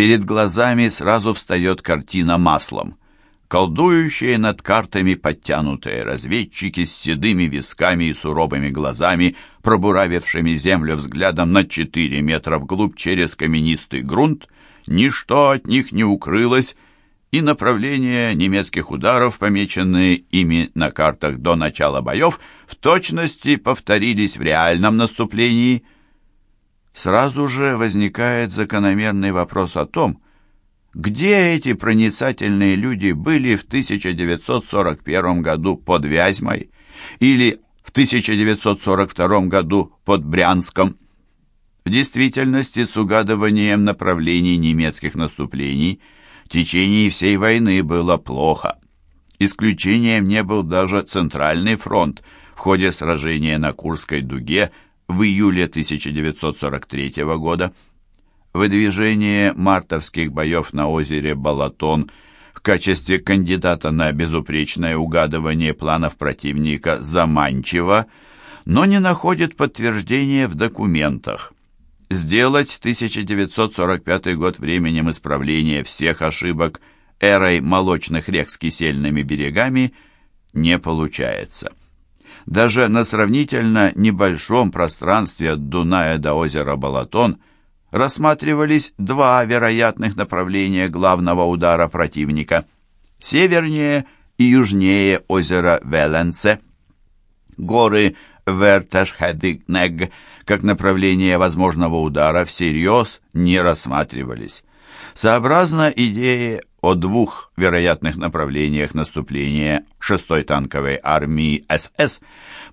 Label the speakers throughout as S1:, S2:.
S1: Перед глазами сразу встает картина маслом. Колдующие над картами подтянутые разведчики с седыми висками и суровыми глазами, пробуравившими землю взглядом на 4 метра вглубь через каменистый грунт, ничто от них не укрылось, и направления немецких ударов, помеченные ими на картах до начала боев, в точности повторились в реальном наступлении. Сразу же возникает закономерный вопрос о том, где эти проницательные люди были в 1941 году под Вязьмой или в 1942 году под Брянском. В действительности с угадыванием направлений немецких наступлений – в течение всей войны было плохо. Исключением не был даже Центральный фронт в ходе сражения на Курской дуге в июле 1943 года. Выдвижение мартовских боев на озере Балатон в качестве кандидата на безупречное угадывание планов противника заманчиво, но не находит подтверждения в документах сделать 1945 год временем исправления всех ошибок эрой молочных рек с кисельными берегами не получается. Даже на сравнительно небольшом пространстве от Дуная до озера Балатон рассматривались два вероятных направления главного удара противника – севернее и южнее озера Веленце. Горы Вертешхедигнег как направление возможного удара всерьез не рассматривались. Сообразно идее о двух вероятных направлениях наступления 6-й танковой армии СС,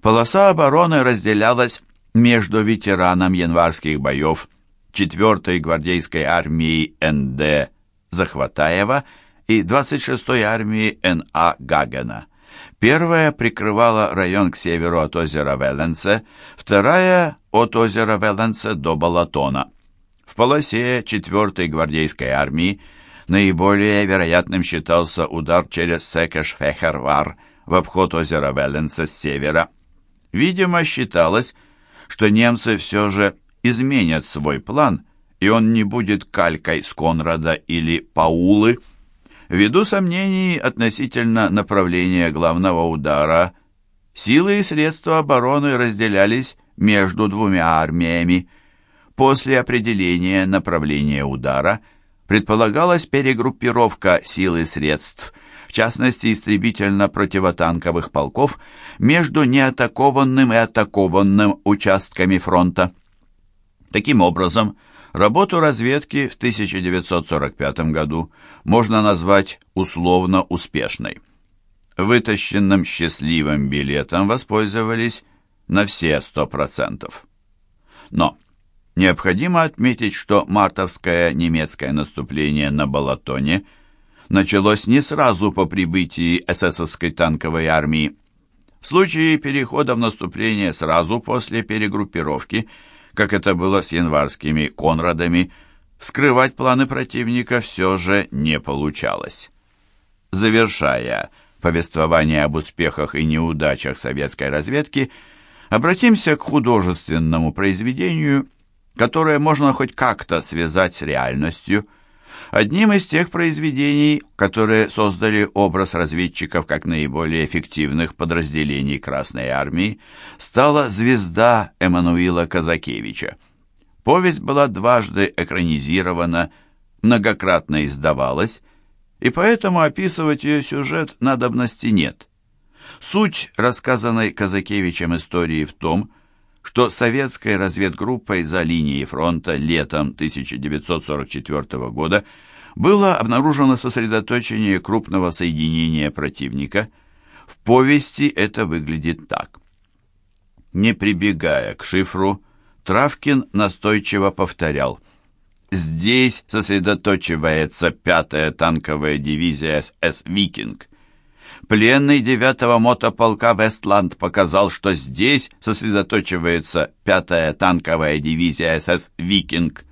S1: полоса обороны разделялась между ветераном январских боев 4-й гвардейской армии НД Захватаева и 26-й армии НА Гагена – Первая прикрывала район к северу от озера Веленце, вторая — от озера Веленце до Балатона. В полосе 4-й гвардейской армии наиболее вероятным считался удар через Секеш-Фехервар в обход озера Веленце с севера. Видимо, считалось, что немцы все же изменят свой план, и он не будет калькой с Конрада или Паулы, Ввиду сомнений относительно направления главного удара, силы и средства обороны разделялись между двумя армиями. После определения направления удара предполагалась перегруппировка сил и средств, в частности истребительно-противотанковых полков, между неатакованным и атакованным участками фронта. Таким образом, Работу разведки в 1945 году можно назвать условно успешной. Вытащенным счастливым билетом воспользовались на все 100%. Но необходимо отметить, что мартовское немецкое наступление на Балатоне началось не сразу по прибытии эсэсовской танковой армии. В случае перехода в наступление сразу после перегруппировки – как это было с январскими Конрадами, скрывать планы противника все же не получалось. Завершая повествование об успехах и неудачах советской разведки, обратимся к художественному произведению, которое можно хоть как-то связать с реальностью – Одним из тех произведений, которые создали образ разведчиков как наиболее эффективных подразделений Красной Армии, стала «Звезда» Эммануила Казакевича. Повесть была дважды экранизирована, многократно издавалась, и поэтому описывать ее сюжет надобности нет. Суть рассказанной Казакевичем истории в том, что советской разведгруппой за линией фронта летом 1944 года было обнаружено сосредоточение крупного соединения противника. В повести это выглядит так. Не прибегая к шифру, Травкин настойчиво повторял «Здесь сосредоточивается пятая танковая дивизия СС «Викинг». Пленный девятого мотополка «Вестланд» показал, что здесь сосредоточивается пятая танковая дивизия СС «Викинг».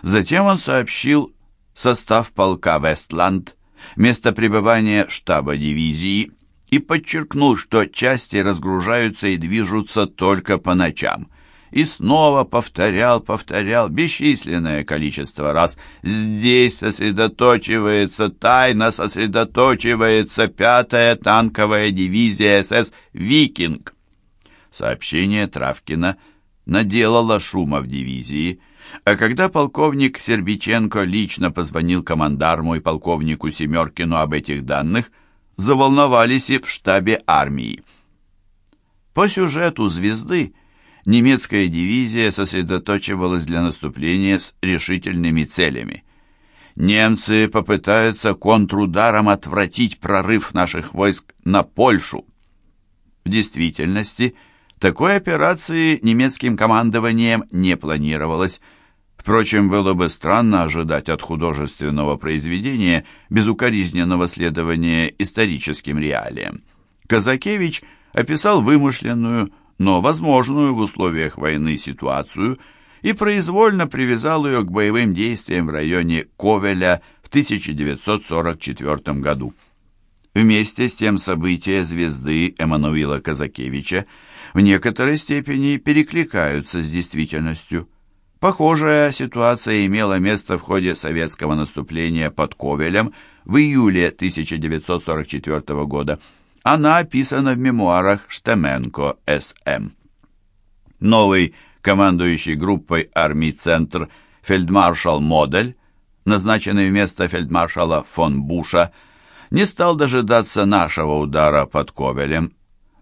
S1: Затем он сообщил состав полка «Вестланд», место пребывания штаба дивизии и подчеркнул, что части разгружаются и движутся только по ночам, и снова повторял, повторял бесчисленное количество раз. Здесь сосредоточивается, тайно сосредоточивается пятая танковая дивизия СС «Викинг». Сообщение Травкина наделало шума в дивизии, а когда полковник Сербиченко лично позвонил командарму и полковнику Семеркину об этих данных, заволновались и в штабе армии. По сюжету «Звезды» немецкая дивизия сосредоточивалась для наступления с решительными целями. Немцы попытаются контрударом отвратить прорыв наших войск на Польшу. В действительности, такой операции немецким командованием не планировалось. Впрочем, было бы странно ожидать от художественного произведения безукоризненного следования историческим реалиям. Казакевич – описал вымышленную, но возможную в условиях войны ситуацию и произвольно привязал ее к боевым действиям в районе Ковеля в 1944 году. Вместе с тем события звезды Эммануила Казакевича в некоторой степени перекликаются с действительностью. Похожая ситуация имела место в ходе советского наступления под Ковелем в июле 1944 года. Она описана в мемуарах Штеменко С.М. Новый командующий группой армий «Центр» фельдмаршал Модель, назначенный вместо фельдмаршала фон Буша, не стал дожидаться нашего удара под Ковелем.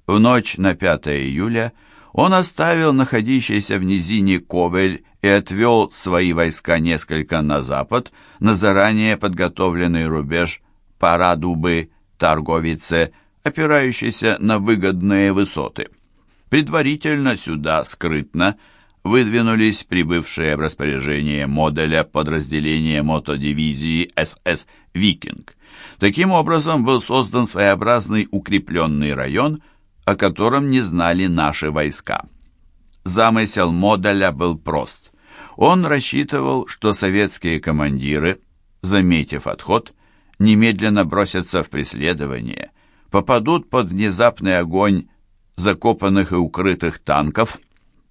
S1: В ночь на 5 июля он оставил находящийся в низине Ковель и отвел свои войска несколько на запад, на заранее подготовленный рубеж Парадубы, Торговице, опирающийся на выгодные высоты. Предварительно сюда скрытно выдвинулись прибывшие в распоряжение модуля подразделения мотодивизии СС «Викинг». Таким образом был создан своеобразный укрепленный район, о котором не знали наши войска. Замысел модуля был прост. Он рассчитывал, что советские командиры, заметив отход, немедленно бросятся в преследование – попадут под внезапный огонь закопанных и укрытых танков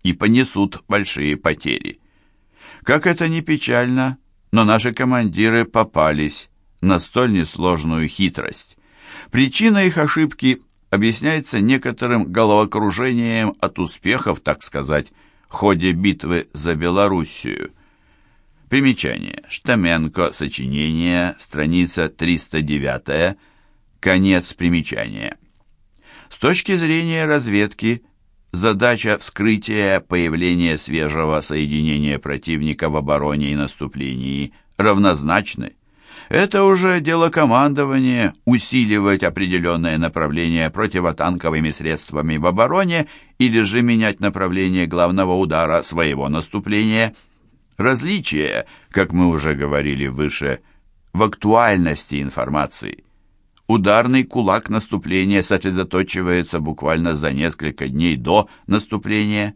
S1: и понесут большие потери. Как это ни печально, но наши командиры попались на столь несложную хитрость. Причина их ошибки объясняется некоторым головокружением от успехов, так сказать, в ходе битвы за Белоруссию. Примечание. Штаменко. Сочинение. Страница 309 Конец примечания. С точки зрения разведки, задача вскрытия появления свежего соединения противника в обороне и наступлении равнозначны. Это уже дело командования усиливать определенное направление противотанковыми средствами в обороне или же менять направление главного удара своего наступления. Различие, как мы уже говорили выше, в актуальности информации – Ударный кулак наступления сосредоточивается буквально за несколько дней до наступления.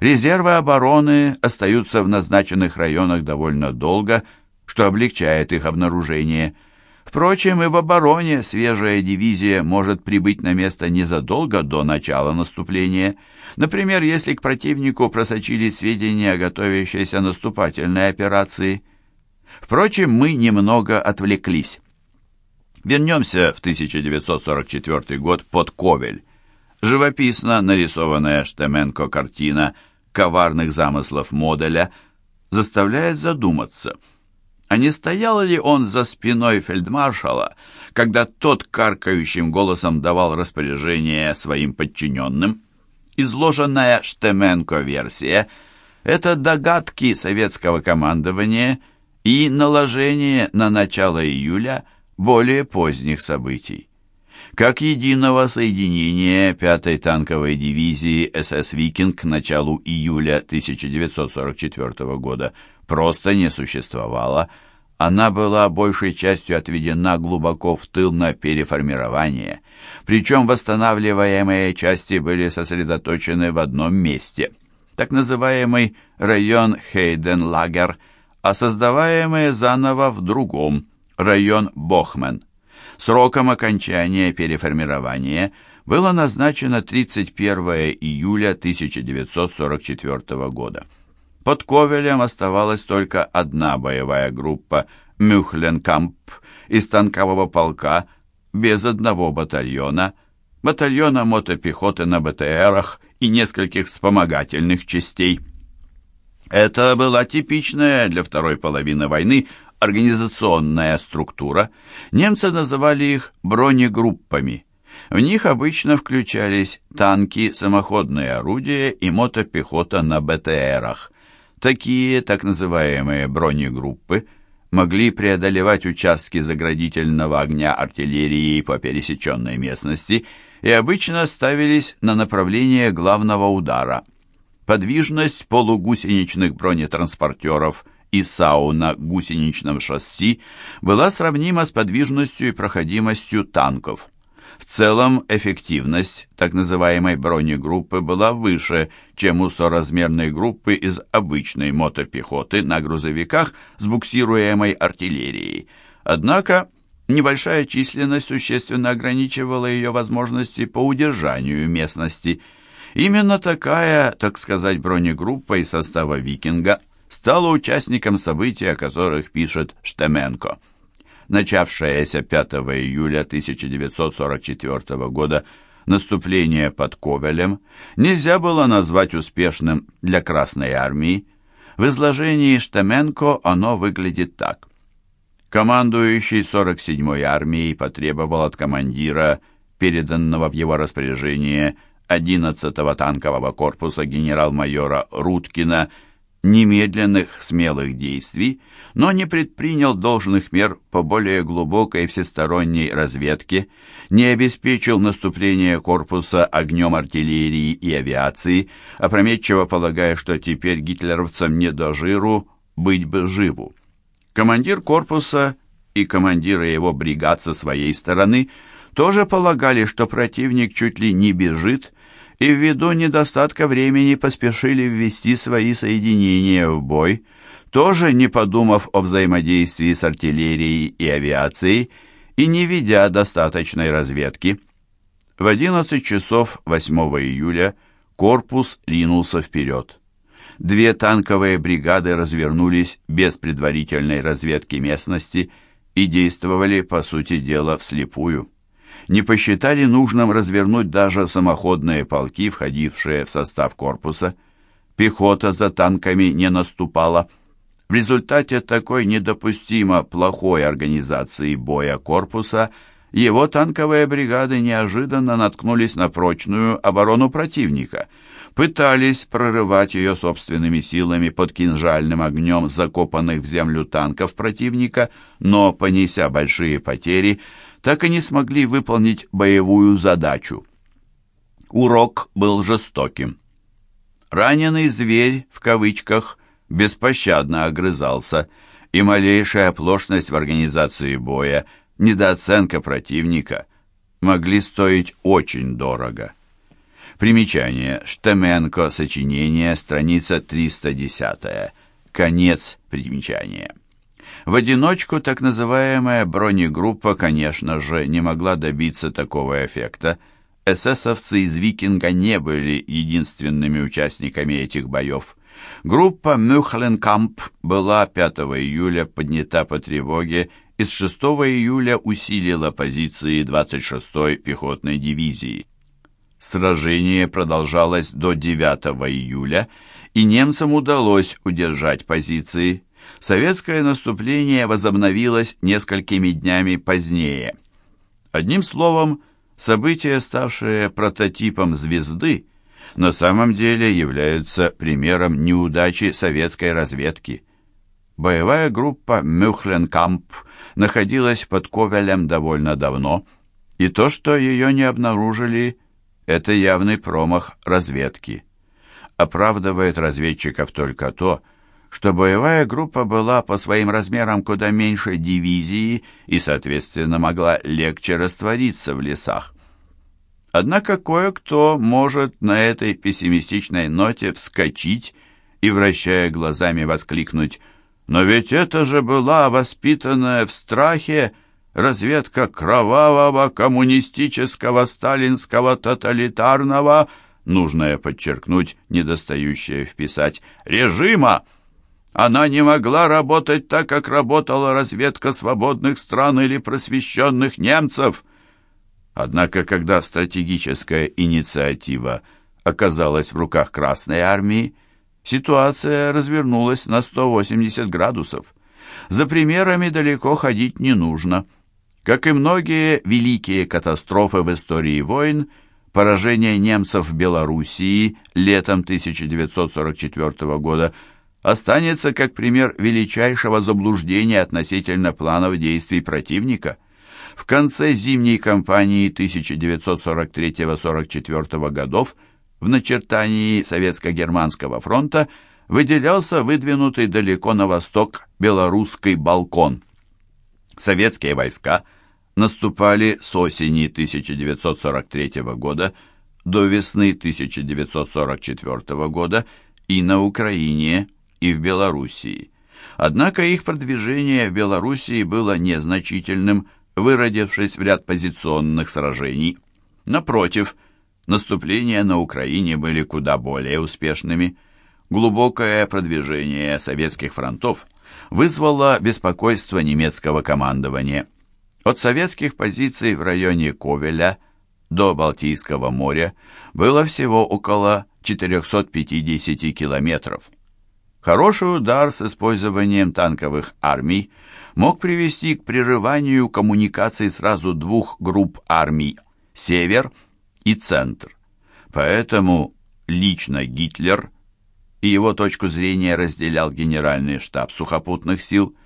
S1: Резервы обороны остаются в назначенных районах довольно долго, что облегчает их обнаружение. Впрочем, и в обороне свежая дивизия может прибыть на место незадолго до начала наступления. Например, если к противнику просочились сведения о готовящейся наступательной операции. Впрочем, мы немного отвлеклись. Вернемся в 1944 год под Ковель. Живописно нарисованная Штеменко картина коварных замыслов модуля заставляет задуматься, а не стоял ли он за спиной фельдмаршала, когда тот каркающим голосом давал распоряжение своим подчиненным? Изложенная Штеменко-версия – это догадки советского командования и наложение на начало июля – более поздних событий. Как единого соединения 5-й танковой дивизии СС «Викинг» к началу июля 1944 года просто не существовало, она была большей частью отведена глубоко в тыл на переформирование, причем восстанавливаемые части были сосредоточены в одном месте, так называемый район Хейденлагер, а создаваемые заново в другом – район Бохмен. Сроком окончания переформирования было назначено 31 июля 1944 года. Под Ковелем оставалась только одна боевая группа «Мюхленкамп» из танкового полка без одного батальона, батальона мотопехоты на БТРах и нескольких вспомогательных частей. Это была типичная для второй половины войны организационная структура. Немцы называли их бронегруппами. В них обычно включались танки, самоходные орудия и мотопехота на БТРах. Такие так называемые бронегруппы могли преодолевать участки заградительного огня артиллерии по пересеченной местности и обычно ставились на направление главного удара. Подвижность полугусеничных бронетранспортеров и САУ на гусеничном шасси была сравнима с подвижностью и проходимостью танков. В целом эффективность так называемой бронегруппы была выше, чем у соразмерной группы из обычной мотопехоты на грузовиках с буксируемой артиллерией. Однако небольшая численность существенно ограничивала ее возможности по удержанию местности. Именно такая, так сказать, бронегруппа из состава «Викинга» стала участником событий, о которых пишет Штеменко начавшееся 5 июля 1944 года наступление под Ковелем нельзя было назвать успешным для Красной Армии. В изложении Штеменко оно выглядит так. Командующий 47-й армией потребовал от командира, переданного в его распоряжение 11-го танкового корпуса генерал-майора Руткина, немедленных смелых действий, но не предпринял должных мер по более глубокой всесторонней разведке, не обеспечил наступление корпуса огнем артиллерии и авиации, опрометчиво полагая, что теперь гитлеровцам не до жиру быть бы живу. Командир корпуса и командиры его бригад со своей стороны тоже полагали, что противник чуть ли не бежит, и ввиду недостатка времени поспешили ввести свои соединения в бой, тоже не подумав о взаимодействии с артиллерией и авиацией и не ведя достаточной разведки. В 11 часов 8 июля корпус ринулся вперед. Две танковые бригады развернулись без предварительной разведки местности и действовали, по сути дела, вслепую не посчитали нужным развернуть даже самоходные полки, входившие в состав корпуса. Пехота за танками не наступала. В результате такой недопустимо плохой организации боя корпуса его танковые бригады неожиданно наткнулись на прочную оборону противника, пытались прорывать ее собственными силами под кинжальным огнем закопанных в землю танков противника, но, понеся большие потери, так и не смогли выполнить боевую задачу. Урок был жестоким. Раненый зверь, в кавычках, беспощадно огрызался, и малейшая оплошность в организации боя, недооценка противника могли стоить очень дорого. Примечание. Штеменко. Сочинение. Страница 310. Конец примечания. В одиночку так называемая бронегруппа, конечно же, не могла добиться такого эффекта. Эсэсовцы из «Викинга» не были единственными участниками этих боев. Группа «Мюхленкамп» была 5 июля поднята по тревоге и с 6 июля усилила позиции 26-й пехотной дивизии. Сражение продолжалось до 9 июля, и немцам удалось удержать позиции советское наступление возобновилось несколькими днями позднее. Одним словом, события, ставшие прототипом звезды, на самом деле являются примером неудачи советской разведки. Боевая группа «Мюхленкамп» находилась под Ковелем довольно давно, и то, что ее не обнаружили, это явный промах разведки. Оправдывает разведчиков только то, что что боевая группа была по своим размерам куда меньше дивизии и, соответственно, могла легче раствориться в лесах. Однако кое-кто может на этой пессимистичной ноте вскочить и, вращая глазами, воскликнуть «Но ведь это же была воспитанная в страхе разведка кровавого коммунистического сталинского тоталитарного, нужное подчеркнуть, недостающее вписать, режима. Она не могла работать так, как работала разведка свободных стран или просвещенных немцев. Однако, когда стратегическая инициатива оказалась в руках Красной Армии, ситуация развернулась на 180 градусов. За примерами далеко ходить не нужно. Как и многие великие катастрофы в истории войн, поражение немцев в Белоруссии летом 1944 года останется как пример величайшего заблуждения относительно планов действий противника. В конце зимней кампании 1943-44 годов в начертании Советско-Германского фронта выделялся выдвинутый далеко на восток белорусский балкон. Советские войска наступали с осени 1943 года до весны 1944 года и на Украине, и в Белоруссии. Однако их продвижение в Белоруссии было незначительным, выродившись в ряд позиционных сражений. Напротив, наступления на Украине были куда более успешными. Глубокое продвижение советских фронтов вызвало беспокойство немецкого командования. От советских позиций в районе Ковеля до Балтийского моря было всего около 450 километров. Хороший удар с использованием танковых армий мог привести к прерыванию коммуникаций сразу двух групп армий «Север» и «Центр». Поэтому лично Гитлер и его точку зрения разделял Генеральный штаб сухопутных сил,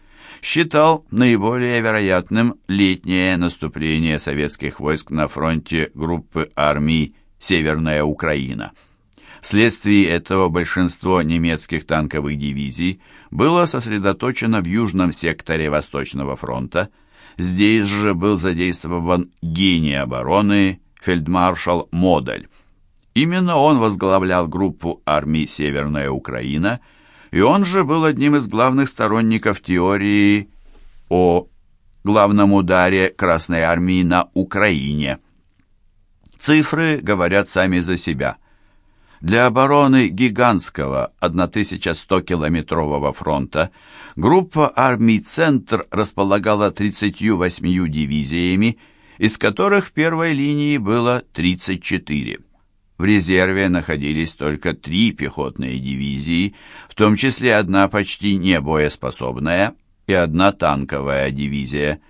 S1: считал наиболее вероятным летнее наступление советских войск на фронте группы армий «Северная Украина». Вследствие этого большинство немецких танковых дивизий было сосредоточено в южном секторе Восточного фронта. Здесь же был задействован гений обороны фельдмаршал Модель. Именно он возглавлял группу армий «Северная Украина», и он же был одним из главных сторонников теории о главном ударе Красной Армии на Украине. Цифры говорят сами за себя. Для обороны гигантского 1100-километрового фронта группа армий «Центр» располагала 38 дивизиями, из которых в первой линии было 34. В резерве находились только три пехотные дивизии, в том числе одна почти не боеспособная и одна танковая дивизия.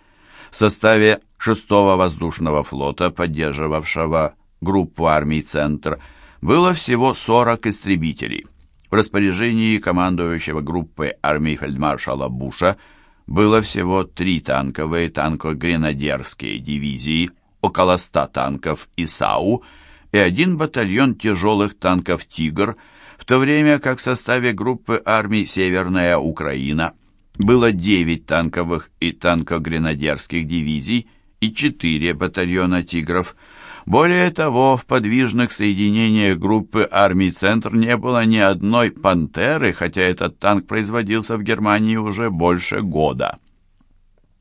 S1: В составе 6-го воздушного флота, поддерживавшего группу армий «Центр», было всего 40 истребителей. В распоряжении командующего группы армий фельдмаршала Буша было всего три танковые танко-гренадерские дивизии, около 100 танков ИСАУ и один батальон тяжелых танков «Тигр», в то время как в составе группы армий «Северная Украина» было 9 танковых и танко-гренадерских дивизий и 4 батальона «Тигров». Более того, в подвижных соединениях группы армий «Центр» не было ни одной «Пантеры», хотя этот танк производился в Германии уже больше года.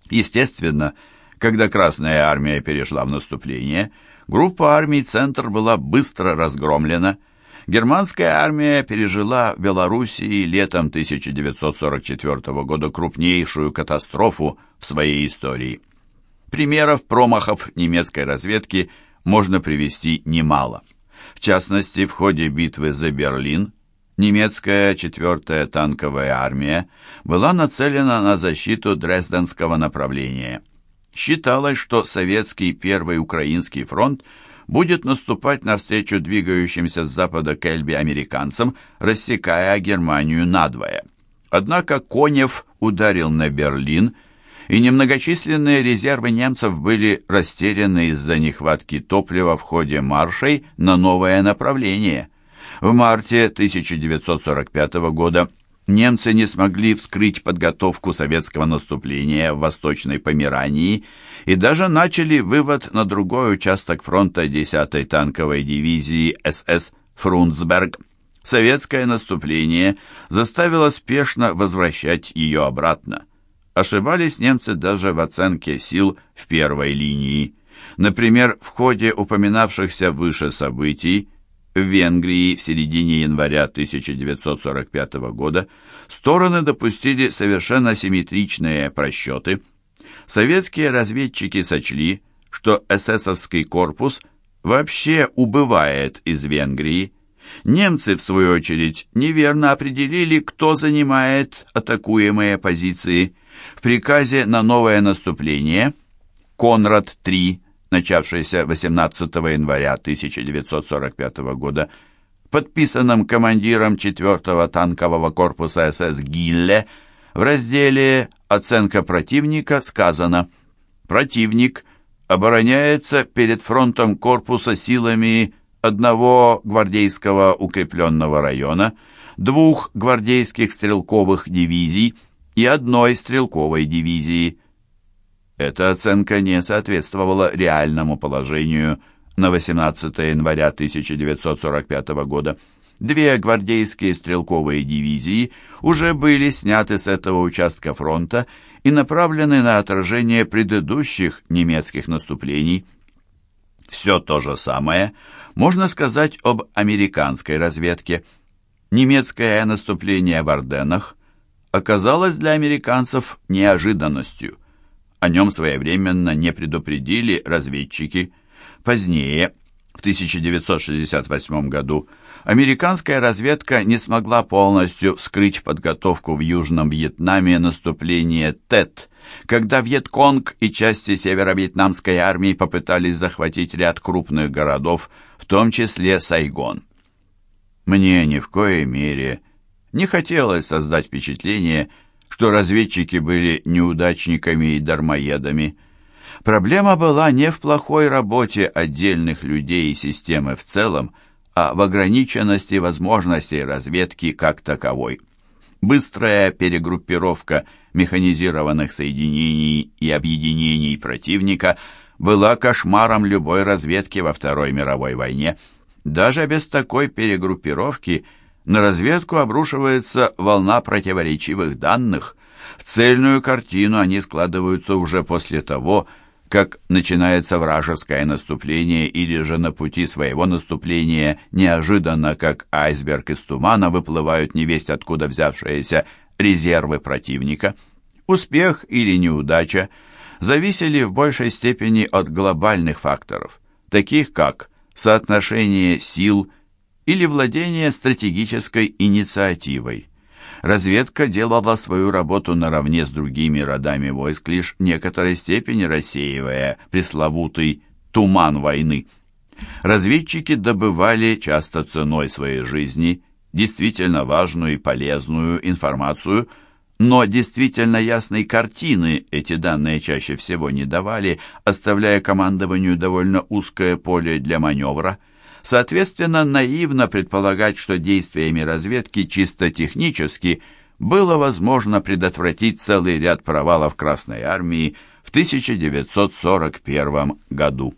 S1: Естественно, когда Красная армия перешла в наступление – Группа армий «Центр» была быстро разгромлена. Германская армия пережила в Белоруссии летом 1944 года крупнейшую катастрофу в своей истории. Примеров промахов немецкой разведки можно привести немало. В частности, в ходе битвы за Берлин немецкая 4-я танковая армия была нацелена на защиту Дрезденского направления – считалось, что советский Первый Украинский фронт будет наступать навстречу двигающимся с запада к Эльбе американцам, рассекая Германию надвое. Однако Конев ударил на Берлин, и немногочисленные резервы немцев были растеряны из-за нехватки топлива в ходе маршей на новое направление. В марте 1945 года немцы не смогли вскрыть подготовку советского наступления в Восточной Померании и даже начали вывод на другой участок фронта 10-й танковой дивизии СС «Фрунцберг». Советское наступление заставило спешно возвращать ее обратно. Ошибались немцы даже в оценке сил в первой линии. Например, в ходе упоминавшихся выше событий в Венгрии в середине января 1945 года стороны допустили совершенно симметричные просчеты. Советские разведчики сочли, что эсэсовский корпус вообще убывает из Венгрии. Немцы, в свою очередь, неверно определили, кто занимает атакуемые позиции. В приказе на новое наступление. Конрад-3 начавшейся 18 января 1945 года, подписанном командиром 4-го танкового корпуса СС Гилле, в разделе «Оценка противника» сказано «Противник обороняется перед фронтом корпуса силами одного гвардейского укрепленного района, двух гвардейских стрелковых дивизий и одной стрелковой дивизии – эта оценка не соответствовала реальному положению на 18 января 1945 года. Две гвардейские стрелковые дивизии уже были сняты с этого участка фронта и направлены на отражение предыдущих немецких наступлений. Все то же самое можно сказать об американской разведке. Немецкое наступление в Орденнах оказалось для американцев неожиданностью – о нем своевременно не предупредили разведчики. Позднее, в 1968 году, американская разведка не смогла полностью вскрыть подготовку в Южном Вьетнаме наступления ТЭТ, когда Вьетконг и части северо-вьетнамской армии попытались захватить ряд крупных городов, в том числе Сайгон. Мне ни в коей мере не хотелось создать впечатление, что разведчики были неудачниками и дармоедами. Проблема была не в плохой работе отдельных людей и системы в целом, а в ограниченности возможностей разведки как таковой. Быстрая перегруппировка механизированных соединений и объединений противника была кошмаром любой разведки во Второй мировой войне. Даже без такой перегруппировки – на разведку обрушивается волна противоречивых данных. В цельную картину они складываются уже после того, как начинается вражеское наступление или же на пути своего наступления неожиданно, как айсберг из тумана, выплывают невесть откуда взявшиеся резервы противника. Успех или неудача зависели в большей степени от глобальных факторов, таких как соотношение сил, или владение стратегической инициативой. Разведка делала свою работу наравне с другими родами войск, лишь в некоторой степени рассеивая пресловутый «туман войны». Разведчики добывали часто ценой своей жизни действительно важную и полезную информацию, но действительно ясной картины эти данные чаще всего не давали, оставляя командованию довольно узкое поле для маневра – Соответственно, наивно предполагать, что действиями разведки чисто технически было возможно предотвратить целый ряд провалов Красной Армии в 1941 году.